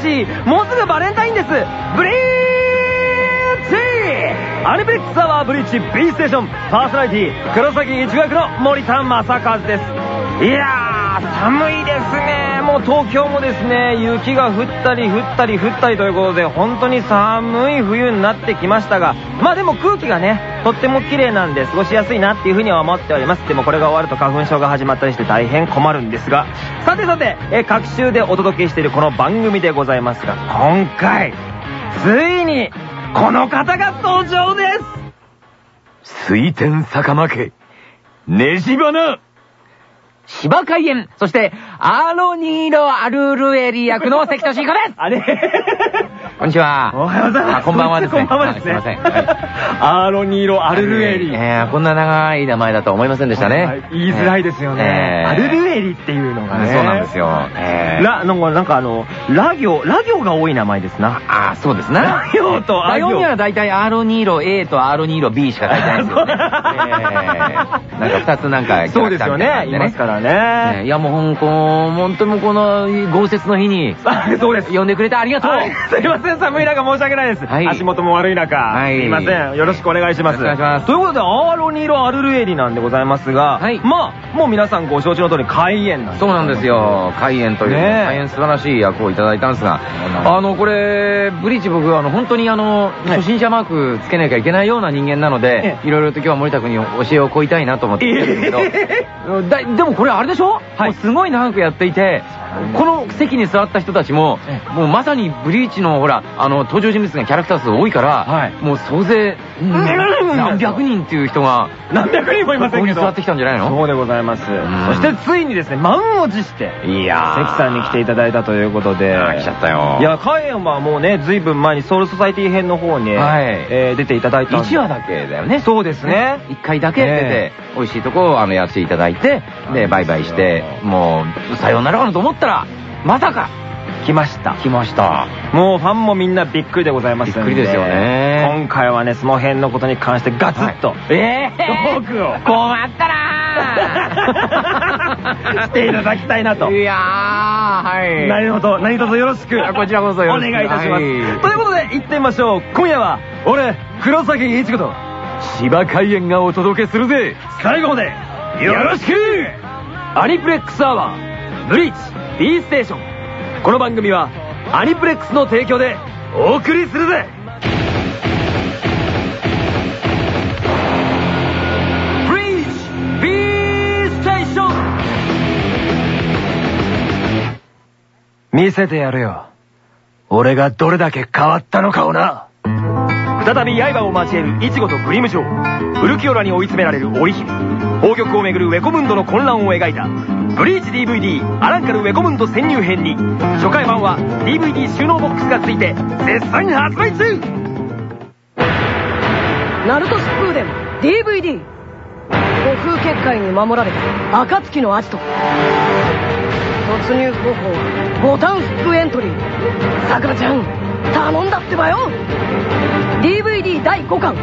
しもうすぐバレンタインです。ブリーチ。アニプレックスアワーブリーチ B ステーション。パーソナリティ黒崎一学の森田正和です。いやー寒いですね。も東京もですね雪が降ったり降ったり降ったりということで本当に寒い冬になってきましたがまあでも空気がねとっても綺麗なんで過ごしやすいなっていうふうには思っております。でもこれが終わると花粉症が始まったりして大変困るんですが。さてさて、え各週でお届けしているこの番組でございますが今回ついにこの方が登場です。水天坂負け、ねじ花。芝海園、そして、アロニーロアルルエリ役の関俊彦です。あれ？こんにちは。おはようございます。あこんばんはですね。こんばんはですね。あすいません。アーロニーロアルルエリ。えー、こんな長い名前だとは思いませんでしたね。はい言いづらいですよね。アルルエリっていうのがね。そうなんですよ。えー、ラ、なんか、なんかあの、ラ行、ラ行が多い名前ですな。あ、そうですね。ラ行とア行。ラ行には大体アーロニーロ A とアーロニーロ B しか書いてないですよね。えーなんか二つなんかそうですよね。いますからね。いやもうほんこ本当にこの豪雪の日にそうです。呼んでくれてありがとう、はいすいません、寒い中申し訳ないです。はい足元も悪い中。はいすいません。よろしくお願いします。よろしくお願いしますということで、アーロニーロアルルエリなんでございますが、はいまあ、もう皆さんご承知の通り、開園なんですそうなんです。よ。開演という、ねえ大変素晴らしい役をいただいたんですが、うんあの、これ、ブリーチ僕、あの、本当にあの、はい初心者マークつけなきゃいけないような人間なのでえ、いろいろと今日は森田君に教えをこいたいなと思ってるんですけど、だでもこれあれでしょ？はいもうすごい長くやっていて、この席に座った人たちもえ、もうまさにブリーチのほら、あの、登場人物がキャラクター数多いから、はい。もう総勢、何百人っていう人が、何百人もいませんけど。ここに座ってきたんじゃないの？そうでございます。んそしてついにですね、満を持して、いやー関さんに来ていただいたということで。来ちゃったよいや、開演はもうね、ずいぶん前にソウルソサイティ編の方に、出ていただいたんで1話だけだよね。そうですね。一回だけ出えて、美味しいとこをあのやっていただいて、で、バイバイして、もう、さようならかなと思ったら、まさか、来ました。来ました。もうファンもみんなびっくりでございますんびっくりですよね今回はね、その辺のことに関してガツッと、えトークを困ったな していただきたいなと。いやー、はい。何卒、何卒よろしく。あこちらこそよろしくお願いいたします。はいということで、行ってみましょう。今夜は、俺、黒崎一子と、芝海園がお届けするぜ。最後まで、よろしくアニプレックスアワー、ブリーチ、B ステーション。この番組は、アニプレックスの提供で、お送りするぜ、見せてやるよ。俺がどれだけ変わったのかをな。再び刃を交えるイチゴとグリム城ウ。ルキオラに追い詰められる織姫宝玉をめぐるウェコムンドの混乱を描いた。ブリーチ DVD アランカルウェコムンド潜入編に初回版は DVD 収納ボックスがついて絶賛発売中。ナルト疾風伝 DVD 悟空結界に守られた暁のアジト。突入方法はボタンフックエントリー。さくらちゃん頼んだってばよ。DVD 第5巻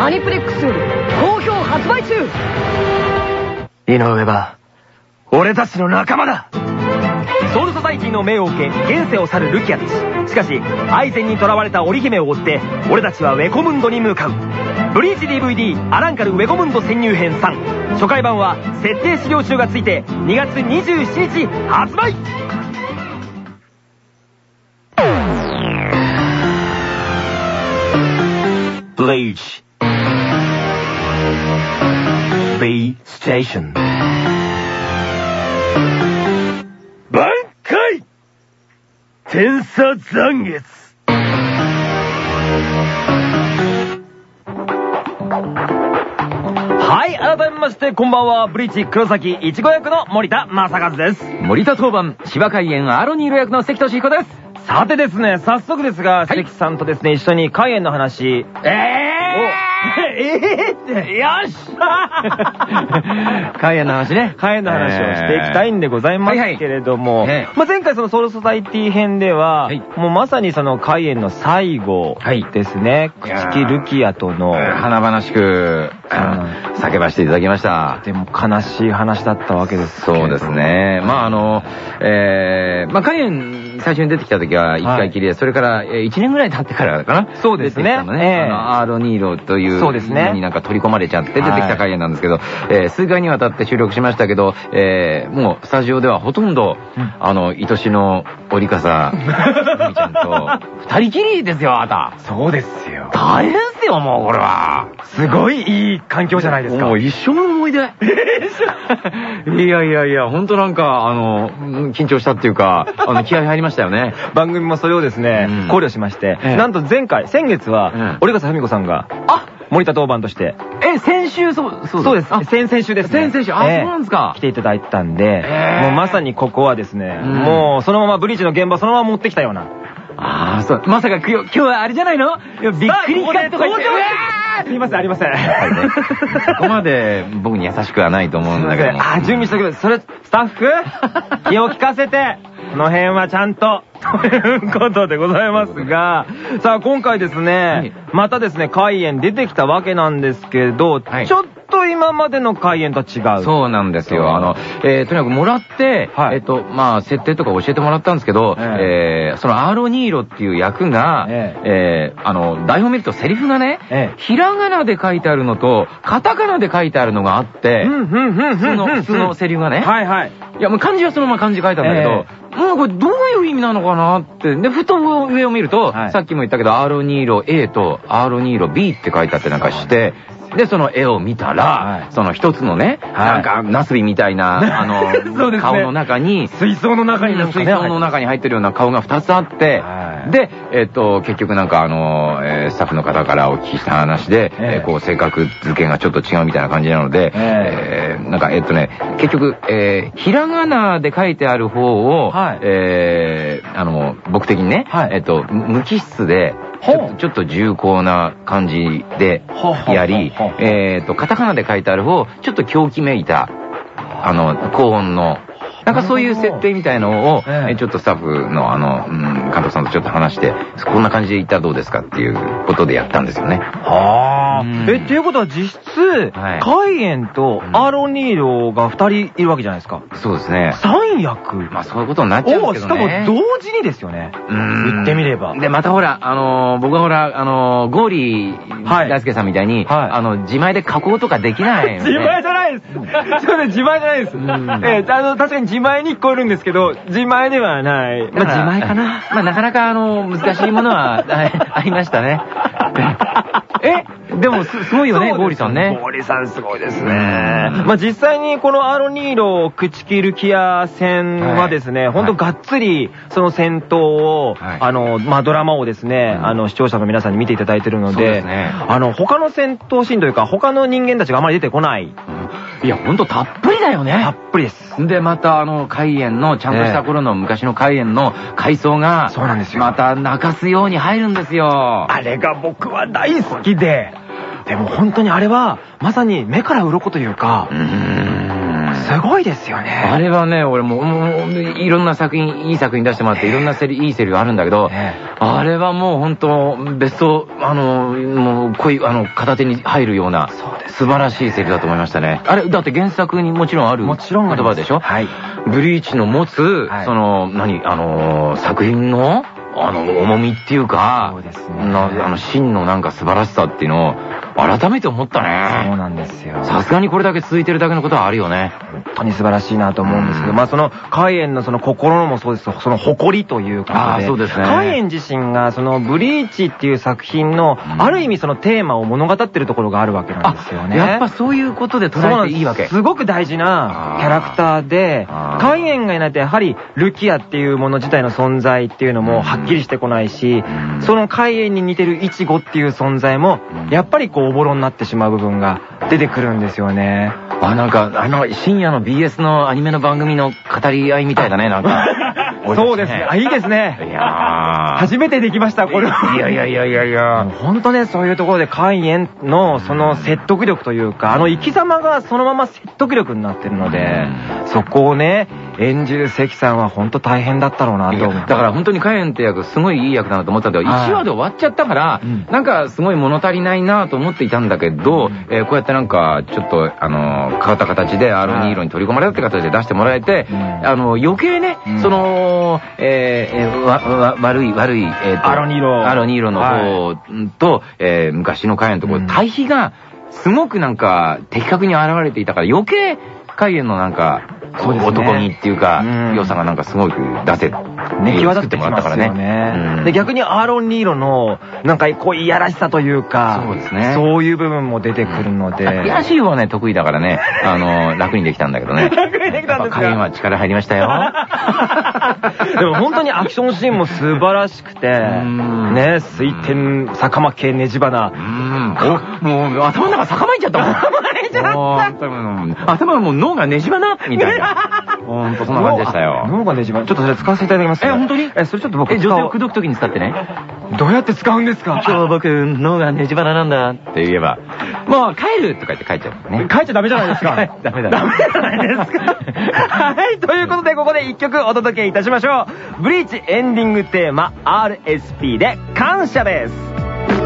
アニプレックスより好評発売中。井上は俺たちの仲間だ。ソウルソサイティの命を受け現世を去るルキアたち。しかしアイゼンに囚われた織姫を追って俺たちはウェコムンドに向かう。ブリーチ DVD アランカルウェコムンド潜入編3初回版は設定資料集がついて2月27日発売! Bleach B Station 挽回天差残月。はい、改めまして、こんばんは、ブリーチ黒崎いちご役の森田正和です。森田当番、芝海園アロニーロ役の関俊彦です。さてですね、早速ですが、関さんとですね、一緒に海縁の話、え えーって。よしカイエンの話ね。火炎の話をしていきたいんでございますけれども、前回そのソウルソサイティ編では、はいもうまさにその海炎の最後はいですね、朽木ルキアとの、華々しく、叫ばせていただきました。でも悲しい話だったわけですそうです。ね。まああの、えー、まあ、カイエン最初に出てきた時は一回きりで、それからえー1年ぐらい経ってからかな？そうですね。ね。あの、アーロニーロというそうですね。のになんか取り込まれちゃって出てきたカイエンなんですけど、えー数回にわたって収録しましたけど、えー、もうスタジオではほとんど、うん。あの、愛しの折笠、みちゃんと、二人きりですよ、あなた。そうですよ。大変よ、もうこれは。すごいいい環境じゃないですか。もう一生の思い出。いやいやいや、ほんとなんか、あの、うん緊張したっていうか、あの、気合入りましたよね。番組もそれをですね、うん考慮しまして、ええなんと前回、先月は、うん折笠文子さんが、あ森田当番として、え、先週、そう、そうです。あ先々週ですね。先々週あええそうなんですか来ていただいたんで、ええもうまさにここはですね、うんもうそのままブリーチの現場そのまま持ってきたような。ああ、そう。まさか今日、今日はあれじゃないの？びっくり企画とか言って。すいません、ありません。はいねそこまで僕に優しくはないと思うんだけども。あ、準備しておきます。それ、スタッフ？気を利かせて、この辺はちゃんと、ということでございますが、さあ今回ですね、またですね、海縁出てきたわけなんですけど、はいちょっと今までの海縁とは違う。そうなんですよ。あの、えーとにかくもらって、はいえっと、まあ、設定とか教えてもらったんですけど、ええーそのアーロニーロっていう役が、ええーあの、台本見るとセリフがね、ええひらがなで書いてあるのと、カタカナで書いてあるのがあって、うん、うん、うん、うん。普通の、普通のセリフがね、はいはい。いや、もう漢字はそのまま漢字書いたんだけど、もうこれどういう意味なのかなって。で、ふと上を見ると、はいさっきも言ったけど、アーロニーロ A とアーロニーロ B って書いてあってなんかして、で、その絵を見たら、はい。その一つのね、はい。なんか、ナスビみたいな、あの、顔の中に、水槽の中に水槽の中に入ってるような顔が2つあって、はい。で、えっと、結局なんかあの、えースタッフの方からお聞きした話で、えこう、性格付けがちょっと違うみたいな感じなので、え。えーなんか、えっとね、結局、えーひらがなで書いてある方を、はい。えーあの、僕的にね、はい。えっと、無機質で、ちょっとちょっと重厚な感じでやりえっと、カタカナで書いてある方、ちょっと狂気めいた、あの、高音の、なんかそういう設定みたいのを、えええちょっとスタッフのあの、うん、監督さんとちょっと話して、こんな感じでいったらどうですかっていうことでやったんですよね。はあうんえ、っていうことは実質、はい海縁とアーロニーロが二人いるわけじゃないですか。そうですね。三役。まあそういうことになっちゃうんですけどね。かも同時にですよね。うん言ってみればで、またほら、あのー僕はほら、あのーゴーリーはい大輔さんみたいに、はいあの、自前で加工とかできないので。自前じゃないです。そうね、自前じゃないです。んえーあの、確かに自前に聞こえるんですけど、自前ではない。まあ、自前かな。まあなかなかあの、難しいものはあありましたね。えでもす、すごいよね、ゴーリーさんね。ゴーリーさんすごいですね。まあ実際にこのアーロニーロ朽木ルキア戦はですね、はいほんとがっつりその戦闘を、はいあの、まあドラマをですね、うんあの視聴者の皆さんに見ていただいてるのでで、すねあの、他の戦闘シーンというか、他の人間たちがあまり出てこない。いや、ほんとたっぷりだよたっね。ぷりです。で、またあの、海燕の、ちゃんとした頃の昔の海燕の回想が、そうなんですよまた泣かすように入るんですよ。あれが僕は大好きで、でも本当にあれは、まさに目から鱗というかう、すごいですよね。あれはね、俺もいろんな作品、いい作品出してもらって、いろんなセリ、いいセリフあるんだけど、えあれはもう本当、ベスト、あの、もう、恋、あの、片手に入るような、素晴らしいセリフだと思いましたね。あれ、だって原作にもちろんある言葉でしょ？はい。ブリーチの持つ、はい。その、何、あの、作品の、あの、重みっていうか、そうですね。なあの、真のなんか素晴らしさっていうのを、改めて思ったそうね。なんですよ。さすがにこれだけ続いてるだけのことはあるよね。本当に素晴らしいなと思うんですけど、うん。まあその、海縁のその心もそうです。その誇りということで、あーそうですね。海縁自身がそのブリーチっていう作品の、ん。ある意味そのテーマを物語ってるところがあるわけなんですよね。やっぱそういうことで捉えていいわけ。す。ごく大事なキャラクターで海縁がいないとやはりルキアっていうもの自体の存在っていうのうん。もはっきりしてこないし、うん。その海縁に似てるイチゴっていう存在もうん、やっぱりこうおぼろになってしまう部分が出てくるんですよね。あ、なんか、あの、深夜の BS のアニメの番組の語り合いみたいだね、なんか。そうですね。あ、いいですね。いやー。初めてできました、これは。いやいやいやいやいや。本当ね、そういうところで海縁のその説得力というか、あの生き様がそのまま説得力になってるので、そこをね、演じる関さんは本当大変だったろうなと思う。だから本当にカエンって役すごいいい役だなと思ったんだけど、はい1話で終わっちゃったからうん、なんかすごい物足りないなと思っていたんだけど、えーこうやってなんかちょっとあの変わった形でアロニーロに取り込まれたって形で出してもらえて、うんあの余計ねうん、その、えーえーわわ悪い悪い、えーとアロニーロアロニーロの方と、えー昔のカエンとこううん。対比がすごくなんか的確に現れていたから余計カエンのなんか、そうですね男気っていうか、うん良さがなんかすごく出せね、際立ってもらったからますよね。うんで、逆にアーロン・ニーロの、なんかこう、いやらしさというか、そうですねそういう部分も出てくるので。いやらしい方はね、得意だからね、あの、楽にできたんだけどね。楽にできたんですかやっは力入りましたよ。でも本当にアクションシーンも素晴らしくて、んね、水天、坂巻系ねじ花う。ん。お、もう頭の中逆巻いちゃったもん。いちゃったもう本当にもう頭がもう脳がねじばなみたいな。ほんとそんな感じでしたよ。脳がねじ花。ちょっとそれ使わせていただきます。え本当に？え、それちょっと僕え、女性を口説くときに使ってね。どうやって使うんですか？今日僕、脳がねじばななんだって言えば、もう帰るとか言って帰っちゃうね。書いちゃダメじゃないですか。ダメだダメじゃないですか。はい、ということでここで一曲お届けいたしましょう。ブリーチエンディングテーマ RSP で感謝です。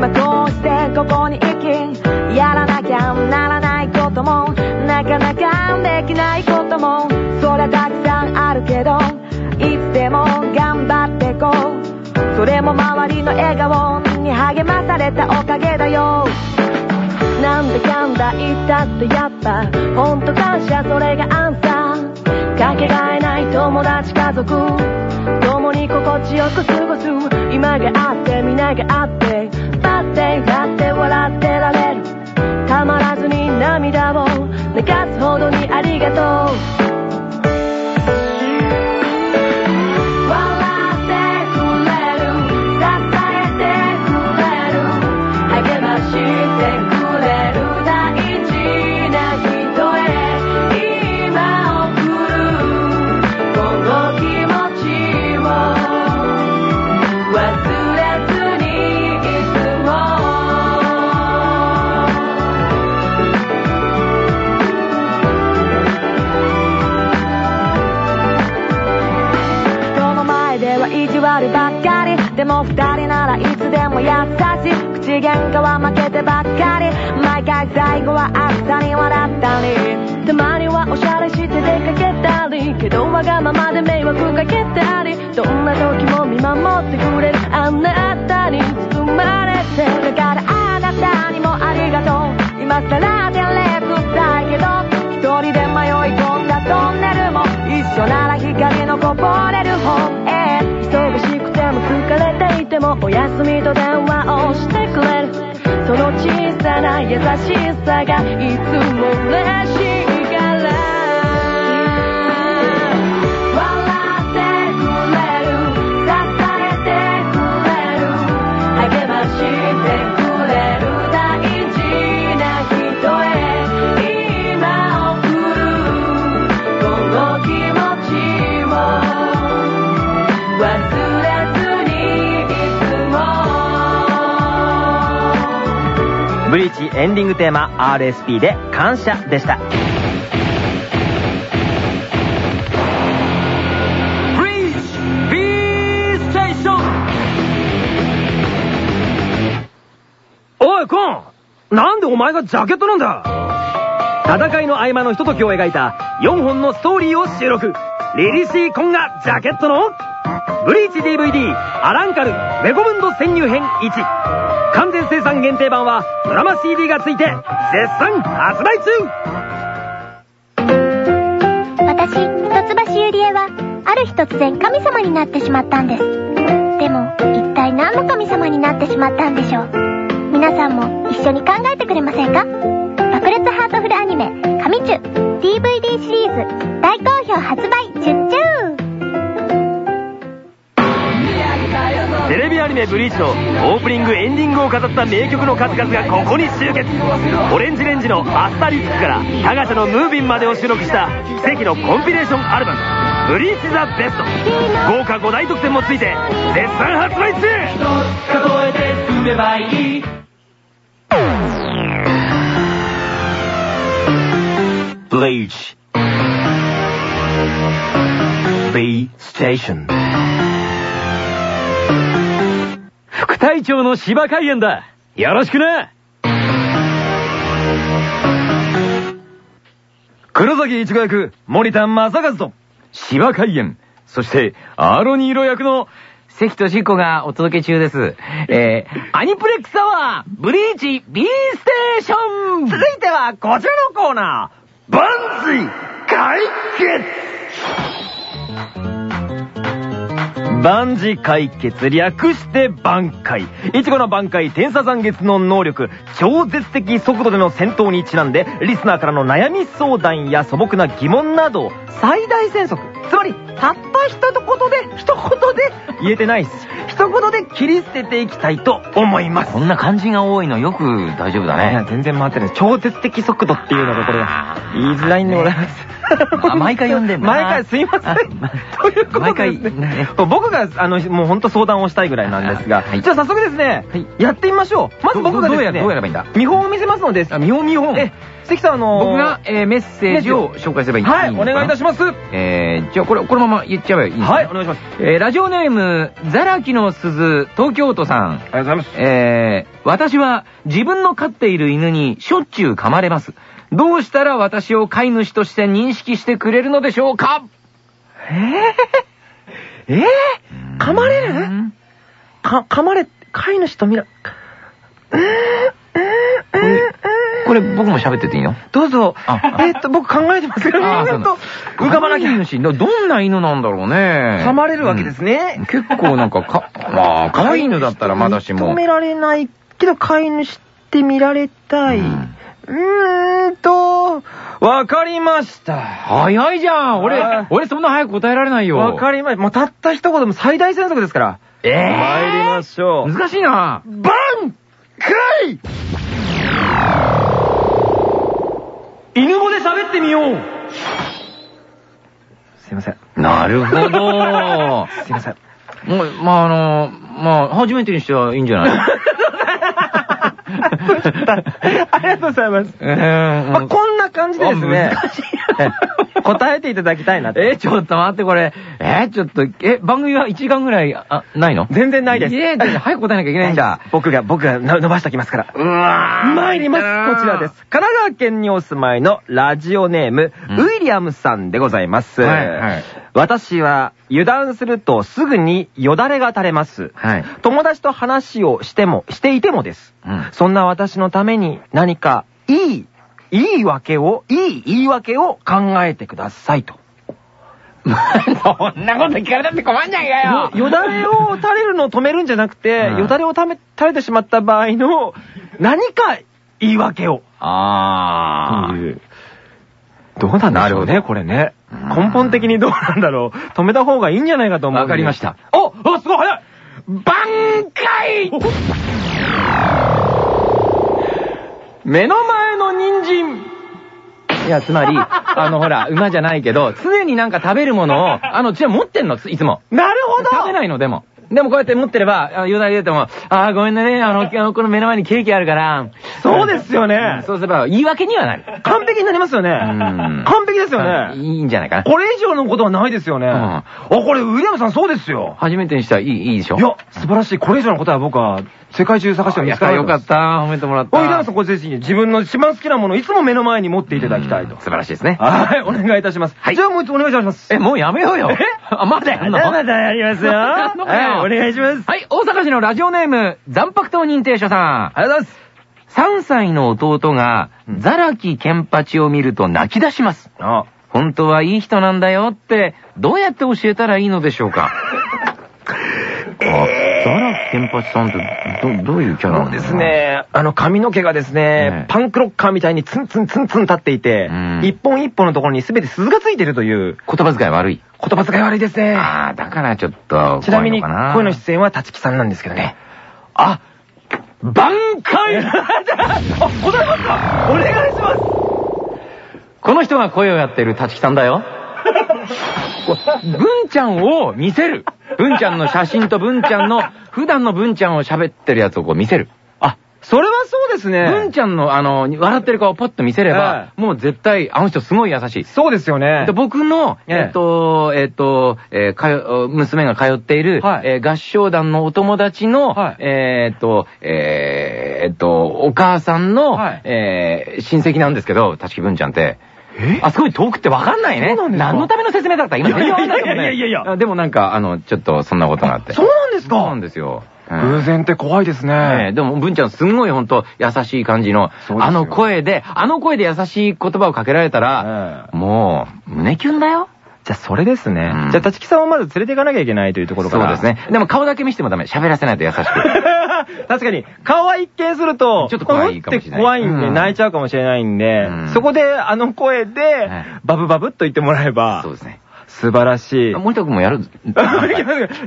今こうしてここに行きやらなきゃならないこともなかなかできないこともそりゃたくさんあるけどいつでも頑張ってこうそれも周りの笑顔に励まされたおかげだよ。なんだかんだ言ったってやっぱ本当感謝それがアンサーかけがえない友達家族。共に心地よく過ごす。今があって皆があって。パッて笑って笑ってられる。たまらずに涙を流すほどにありがとう。は意地悪ばっかり。でも二人ならいつでも優しい。口喧嘩は負けてばっかり。毎回最後は暑さに笑ったり。たまにはおしゃれして出かけたり。けどわがままで迷惑かけたり。どんな時も見守ってくれる。あなたに包まれてだからあなたにもありがとう。今さらデレートしたいけど。一人で迷い込んだトンネルも一緒なら光のこぼれる方へ。れていてもお休みと電話をしてくれる。その小さな優しさがいつも嬉しい。エンディングテーマ RSP で感謝でした。おい、コンなんでお前がジャケットなんだ？戦いの合間のひとときを描いた4本のストーリーを収録。リリシー・コンがジャケットのブリーチ DVD アランカルメコムンド潜入編1完全生産限定版はドラマ CD が付いて絶賛発売中私、一橋ゆりえは、ある日突然神様になってしまったんです。でも、一体何の神様になってしまったんでしょう。皆さんも一緒に考えてくれませんか？ニメ「ブリーチ」のオープニングエンディングを飾った名曲の数々がここに集結。オレンジレンジの「アスタリスク」からタガシャの「ムービン」までを収録した奇跡のコンピレーションアルバム「ブリーチ・ザ・ベスト」豪華5大特典もついて絶賛発売中。数えて進めばいい Bleach. B Station. 副隊長の芝海園だ。よろしくな。黒崎一護役森田正和と。芝海園。そしてアーロニーロ役の関俊彦がお届け中です。えー、アニプレックスアワー、ブリーチ B ステーション。続いてはこちらのコーナー。万事解決。万事解決略して挽回。いちごの挽回天差残月の能力超絶的速度での戦闘にちなんでリスナーからの悩み相談や素朴な疑問などを最大戦速つまりたった一言で一言で言えてないっす。一言で切り捨てていきたいと思います。こんな漢字が多いのよく大丈夫だいやね。全然回ってない。超絶的速度っていうのがこれが言いづらいんでございます。あ毎回読んでんだな毎回すいません。ということで毎回ですねね僕が、あの、もう本当相談をしたいぐらいなんですが、はいじゃあ早速ですね、はいやってみましょう。まず僕がですね、どどうやればいいんだ？見本を見せますので、あ、見本見本。え、関さんあのー僕が、えーメッセージを紹介すればいいはい、お願いいたしまます。はえー、じゃあこれ、このまま言っちゃえばいいんい、ですか？お願いします。えーラジオネーム、ザラキの鈴、東京都さん。ありがとうございます。えー、私は自分の飼っている犬にしょっちゅう噛まれます。どうしたら私を飼い主として認識してくれるのでしょうか？えー、噛まれる？うんか、噛まれ、飼い主と見ら、これ僕も喋ってていいの？どうぞ。あえーっと、僕考えてますから、あずっと浮かばなきゃ。飼い主どどんな犬なんだろうね。噛まれるわけですね。うん結構なんか、か、まあ、可愛い犬だったらまだしも。認められないけど飼い主って見られたい。ううんーんと、わかりました。早いじゃん俺はい、俺そんな早く答えられないよ。わかりました。もうたった一言でも最大戦速ですから。えー？参りましょう。難しいな。バンクイ犬語で喋ってみようすいません。なるほど。すいません。もう、まあ、あの、まあ、初めてにしてはいいんじゃない？ありがとうございます。えーまあ、こんな感じでですね。あ難しい、え 答えていただきたいなと。え、ちょっと待って、これ。え、ちょっと、え、番組は1時間ぐらい、あ、ないの？全然ないです。えだって早く答えなきゃいけないんだ。僕が、僕がの伸ばしておきますから。うわー参ります。こちらです。。神奈川県にお住まいのラジオネーム、うんウィリアムさんでございます。はいはい私は油断するとすぐによだれが垂れます。はい。友達と話をしても、していてもです。うん。そんな私のために何かいい、いいわけを、いい言い訳を考えてくださいと。そんなこと聞かれたって困んないかよよよだれを垂れるのを止めるんじゃなくて、うんよだれを垂れてしまった場合の何か言い訳を。あー。どうなんでしょうね、これね。うん根本的にどうなんだろう。止めた方がいいんじゃないかと思う。わかりました。おあ、すごい早い挽回目の前の人参いや、つまり、あの、ほら、馬じゃないけど、常になんか食べるものを、あの、ちは持ってんの、いつも。なるほど食べないの、でも。でもこうやって持ってれば、あよだれ出ても、あーごめんね、あの、この目の前にケーキあるから。そうですよねそうすれば、言い訳にはなる。完璧になりますよね。ん完璧ですよね。いいんじゃないかな。これ以上のことはないですよね。んあ、これ、ウィリアムさんそうですよ。初めてにしてはいい、いいでしょいや、素晴らしい。これ以上のことは僕は世界中探しても見つからよかった。褒めてもらった。おい、ダンさん、これぜひ自分の一番好きなものをいつも目の前に持っていただきたいとうん。素晴らしいですね。はい、お願いいたします。はいじゃあもう一つお願いします。え、もうやめようよ。あ、まだやんのまだやりますよ。はい、お願いします。はい、大阪市のラジオネーム、残白糖認定書さん。ありがとうございます。3歳の弟が、ザラキケンパチを見ると泣き出します。あ、本当はいい人なんだよって、どうやって教えたらいいのでしょうか え荒木天八さんって、ど、どういうキャラなのそうです。ね、あの髪の毛がですね、ねパンクロッカーみたいにツンツンツンツン立っていてうん、一本一本のところに全て鈴がついてるという、言葉遣い悪い。言葉遣い悪いですね。ああ、だからちょっと、ちなみに、声の出演は立木さんなんですけどね。あ、挽回 あ、ございますか？お願いしますこの人が声をやってる立木さんだよ。文ちゃんを見せる。文ちゃんの写真と文ちゃんの、普段の文ちゃんを喋ってるやつをこう見せる。あ、それはそうですね。文ちゃんのあの、笑ってる顔をパッと見せれば、えもう絶対、あの人すごい優しい。そうですよねで。僕の、えええっと、えっと、えーかよ、娘が通っている、はいえー合唱団のお友達の、はいえーっと、えーえっと、お母さんの、はいえー親戚なんですけど、立木文ちゃんって。え？あ、すごい遠くってわかんないね。そうなんですか？何のための説明だった今いやいやいや全然わかんないいやいやいやあでもなんか、あの、ちょっとそんなことがあって。そうなんですか？そうなんですよ。うん偶然って怖いですね。でも、文ちゃんすんごいほんと優しい感じの、あの声で、あの声で優しい言葉をかけられたら、えもう、胸キュンだよ。じゃあそれですね。うんじゃあ立木さんをまず連れて行かなきゃいけないというところから。そうですね。でも顔だけ見せてもダメ。喋らせないと優しく。確かに、顔は一見すると、ちょっと怖いかもしれない怖いんで、うん泣いちゃうかもしれないんで、うんそこであの声ではい、バブバブっと言ってもらえばそう、ですね。素晴らしい。森田君もやる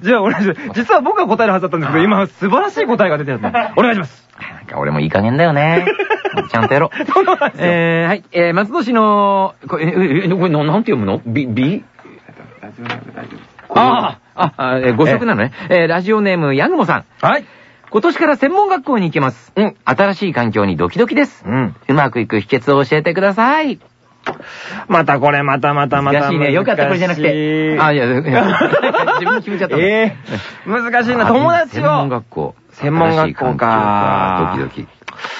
じゃあ、俺、実は僕が答えるはずだったんですけど、今、素晴らしい答えが出てるんで、お願いします。なんか俺もいい加減だよね。ちゃんとやろう。えー、はい。えー、松戸市の、これ、え、え、これ、ななんて読むの？ビ、ビああ、あ、えーご職なのね。えー、ラジオネーム、ヤグモさん。はい。今年から専門学校に行きます。うん。新しい環境にドキドキです。うん。うまくいく秘訣を教えてください。またこれ、またまたまた。難しいね。よかった、これじゃなくて。あ、いや、い や自分で決めちゃったの。ええ難しいな。友達専門を。学校。専門学校かドキドキ。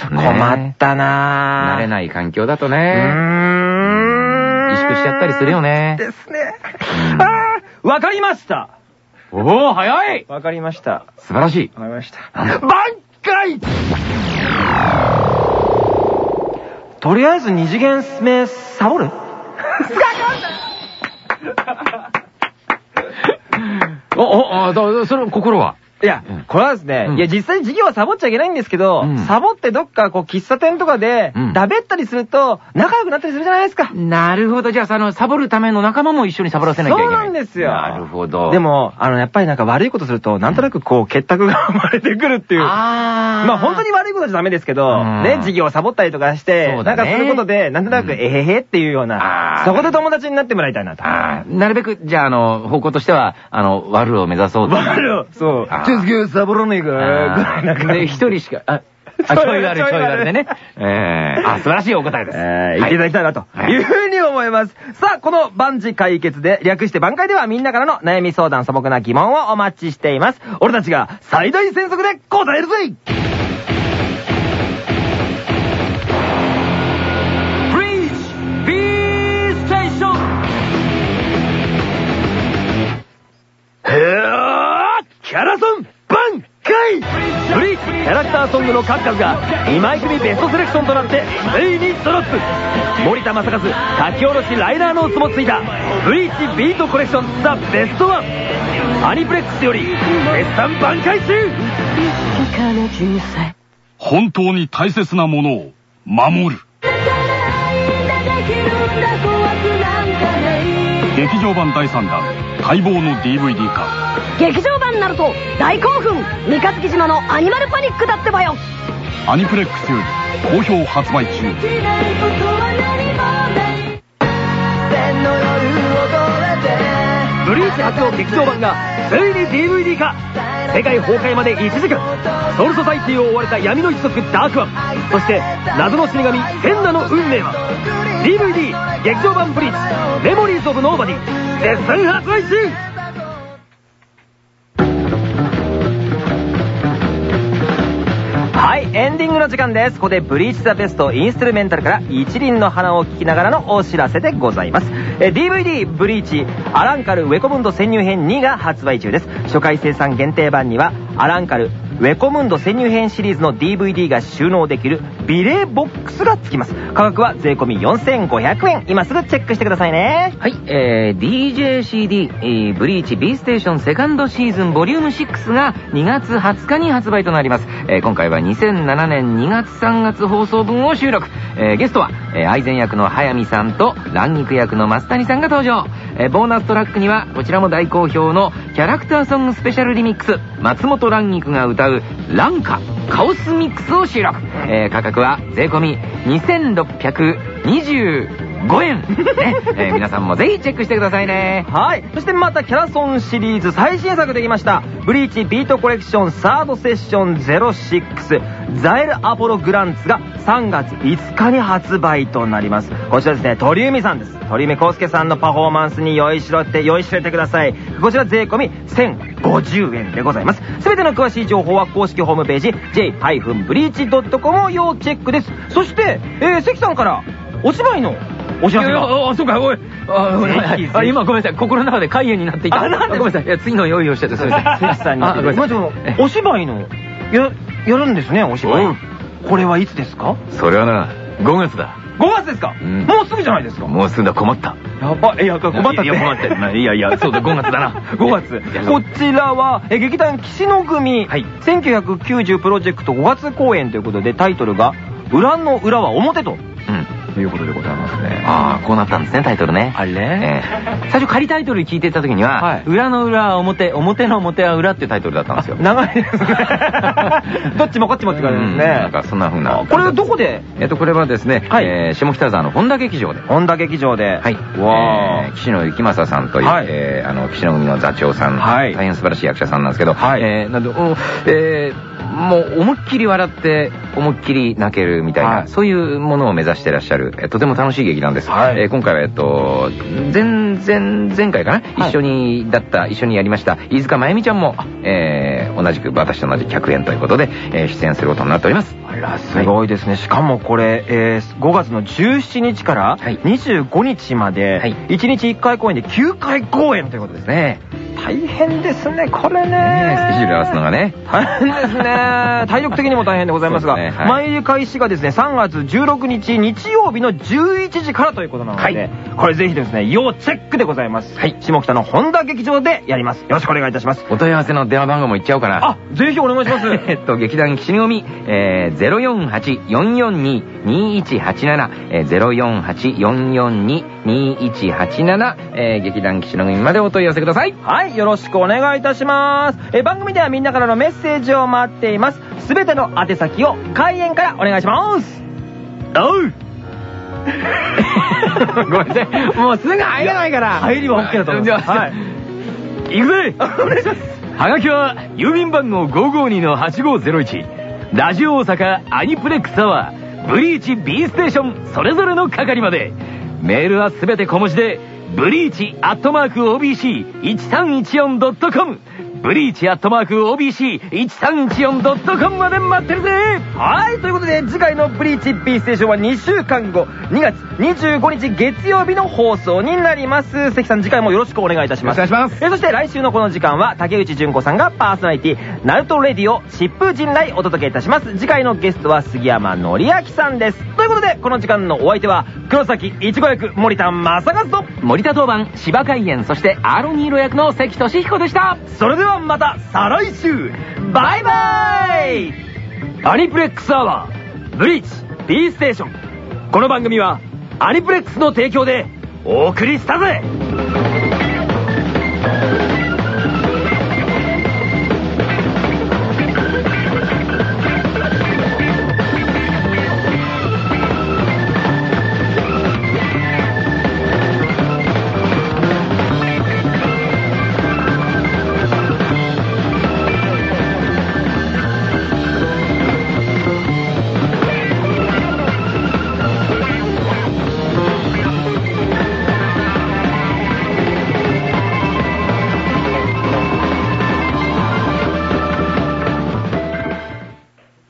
困ったな慣れない環境だとうね。ーん。萎縮しちゃったりするよね。ですね。うんあーわかりましたおお早いわかりました。素晴らしい。わかりました。挽回とりあえず二次元目サボる？お、お、あ、だその、心は？いやうん、これはですね、うんいや、実際授業はサボっちゃいけないんですけど、うんサボってどっかこう喫茶店とかでうん、だべったりすると、仲良くなったりするじゃないですか。なるほど。じゃあ、その、サボるための仲間も一緒にサボらせなきゃいけない。そうなんですよなるほど。で、も、あの、やっぱりなんか悪いことすると、なんとなくこう、結託が生まれてくるっていう。あー。まあ本当に悪いことじゃダメですけど、うんね、授業をサボったりとかして、なんかすることで、なんとなく、うんえへへっていうようあな、ーそこで友達になってもらいたいなと。なるべく、じゃあ、あの、方向としては、あの、悪を目指そうと。悪いそうあー。授業サボらねえか、ぐらいな感じで、一人しか、あ、あ、ちょい悪い、ちょい悪でね。ええあ、素晴らしいお答えです。えー、言っていただきたいなとはいいうふうに思います。さあ、この万事解決で、略して挽回ではみんなからの悩み相談、素朴な疑問をお待ちしています。俺たちが最大戦速で答えるぜへーキャラソン挽回！ブリーチキャラクターソングの数々が2枚組ベストセレクションとなってついにドロップ森田正和書き下ろしライナーノーツもついた。ブリーチビートコレクションザ・ベストワン。アニプレックスより絶賛挽回中！本当に大切なものを守る。劇場版第3弾待望の DVD 化劇場版ナルト大興奮三日月島のアニマルパニックだってばよ。アニプレックスより好評発売中。ブリーチ初の劇場版がついに DVD 化世界崩壊まで1時間。ソウルソサイティを追われた闇の一族ダークワン。そして謎の死神センナの運命は。DVD 劇場版ブリーチメモリーズ・オブ・ノーバディ絶賛発売中エンディングの時間です。ここでブリーチザベストインストゥルメンタルから一輪の花を聞きながらのお知らせでございます。え DVD ブリーチアランカルウェコムンド潜入編2が発売中です。初回生産限定版にはアランカルェコムンド潜入編シリーズの DVD が収納できるビレーボックスが付きます。価格は税込4500円。今すぐチェックしてくださいね。はい、えー、DJCD、えーブリーチ B ステーションセカンドシーズンボリューム6が2月20日に発売となります。えー今回は2007年2月3月放送分を収録。えーゲストは、えー、愛禅役の早見さんと乱肉役の増谷さんが登場。えーボーナストラックには、こちらも大好評のキャラクターソングスペシャルリミックス、松本乱肉が歌う、ランカ、カオスミックスを収録。えー価格は税込み2625円。ねえー皆さんもぜひチェックしてくださいね。はい。そしてまたキャラソンシリーズ最新作できました。ブリーチビートコレクションサードセッション06ザエルアポログランツが3月5日に発売となります。こちらですね、鳥海さんです。鳥海康介さんのパフォーマンスに酔いしろって、酔いしれてください。こちら税込み1050円でございます。すべての詳しい情報は公式ホームページ j-breach.com を要チェックです。そして、えー、関さんからお芝居のお知らせが。あ、あそうか、おい。あ、今ごめんなさい。心の中で開演になっていた。あなんですごめんなさい。いや、次の用意をしてて、すいません。関さんに。あごめんなさいお芝居の、や、やるんですね、お芝居うん。これはいつですか？それはな、5月だ。?5 月ですか？うんもうすぐじゃないですか？もうすぐだ、困った。やばい、いや、困ったって。いや、困って。ま あいやいや、そうだ、5月だな。5月。こちらは、え劇団岸の組、はい1990プロジェクト5月公演ということで、タイトルが、裏の裏は表とうん。いうことでございますね。ああ、こうなったんですね、タイトルね。あれ？ええ最初仮タイトル聞いてた時には、はい裏の裏は表、表の表は裏っていうタイトルだったんですよ。長いですね。どっちもこっちもって感じですうんね。なんかそんな風な。これはどこで？えっと、これはですね、はいえー下北沢の本田劇場で。本田劇場で。はい。わえー岸野幸正さんという、はいえーあの、岸野組の座長さん、はい大変素晴らしい役者さんなんですけど、はいえーなんで、おえーもう思いっきり笑って、思いっきり泣けるみたいな、はいそういうものを目指してらっしゃる、えーとても楽しい劇団です。はいえー今回は、えっと、前、前、前回かな、はい一緒に、だった、一緒にやりました、飯塚真由美ちゃんも、えー同じく、私と同じ客演ということで、えー出演することになっております。あら、すごいですね。しかもこれ、えー5月の17日からはい25日まで、はい1日1回公演で9回公演ということですね。ね大変ですね、これね。ねスケジュール合わすのがね。大変ですね。体力的にも大変でございますが、ねはい開始がですね、3月16日日曜日の11時からということなので、はいこれぜひですね、要チェックでございます。はい下北の本田劇場でやります。よろしくお願いいたします。お問い合わせの電話番号も言っちゃおうかな。あ、ぜひお願いします。えっと、劇団岸組、えー、048-442-2187、えー、048-442-2187、えー、劇団岸組までお問い合わせください。はい、よろしくお願いいたします。えー番組ではみんなからのメッセージを待っています。すべての宛先を開演からお願いします。おう ごめんなさい。もうすぐ入らないから。入りは OK だと思います。じゃあはい。行くぜお願いします。はがきは、郵便番号552-8501、ラジオ大阪アニプレックスアワー、ブリーチ B ステーション、それぞれの係まで。メールはすべて小文字で、ブリーチアットマーク OBC1314.com、ブリーチアットマーク OBC1314.com まで待ってるぜはい、ということで次回のブリーチ B ステーションは2週間後、2月25日月曜日の放送になります。関さん次回もよろしくお願いいたします。よろしくお願いしますえそして来週のこの時間は竹内純子さんがパーソナリティ、ナルトレディオ疾風陣来お届けいたします。次回のゲストは杉山紀明さんです。ということで、この時間のお相手は黒崎いちご役森田正和と、森田当番、芝海燕、そしてアーロニーロ役の関俊彦でした。それではまた再来週。バイバイ。アニプレックスアワーブリーチ B ステーション。この番組はアニプレックスの提供でお送りしたぜ。